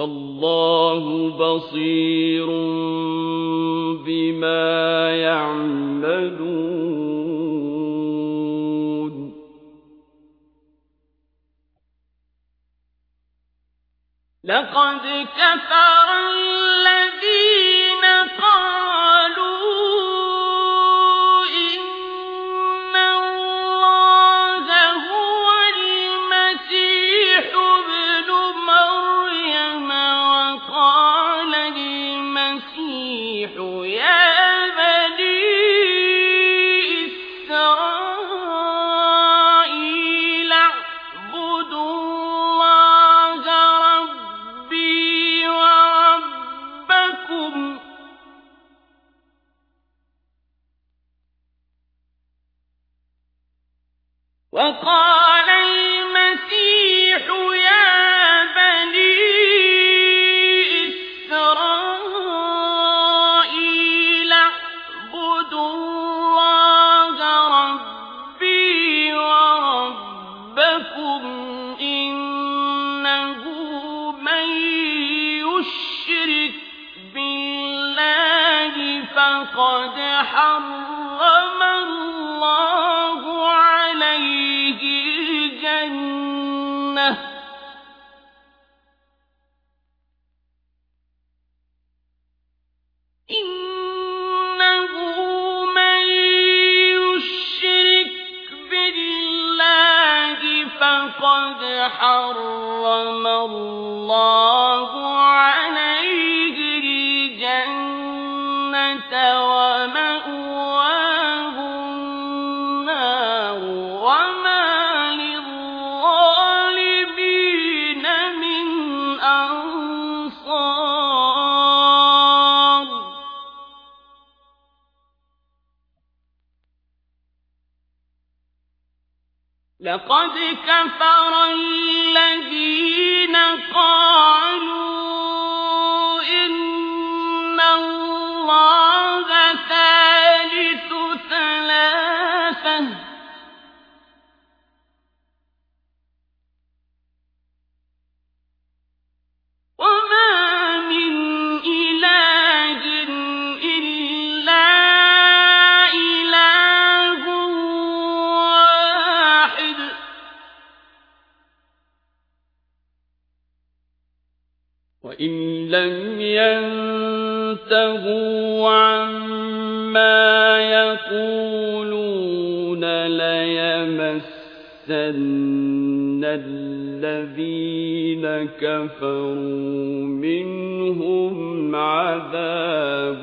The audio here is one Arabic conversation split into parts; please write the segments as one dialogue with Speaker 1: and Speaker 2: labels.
Speaker 1: والله بصير بما يعملون. لقد كفر الذين وقال يا بني إسرائيل اعبدوا الله ربي وربكم إنه من يشرك بالله فقد حرم الله فقد حرم الله لقد كفر الذين قالوا وإن لم ينتهوا عما يقولون ليمسن الذين كفروا منهم عذاب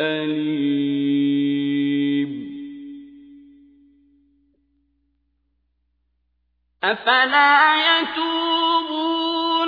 Speaker 1: أليم. أفلا يتوبون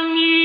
Speaker 1: آمين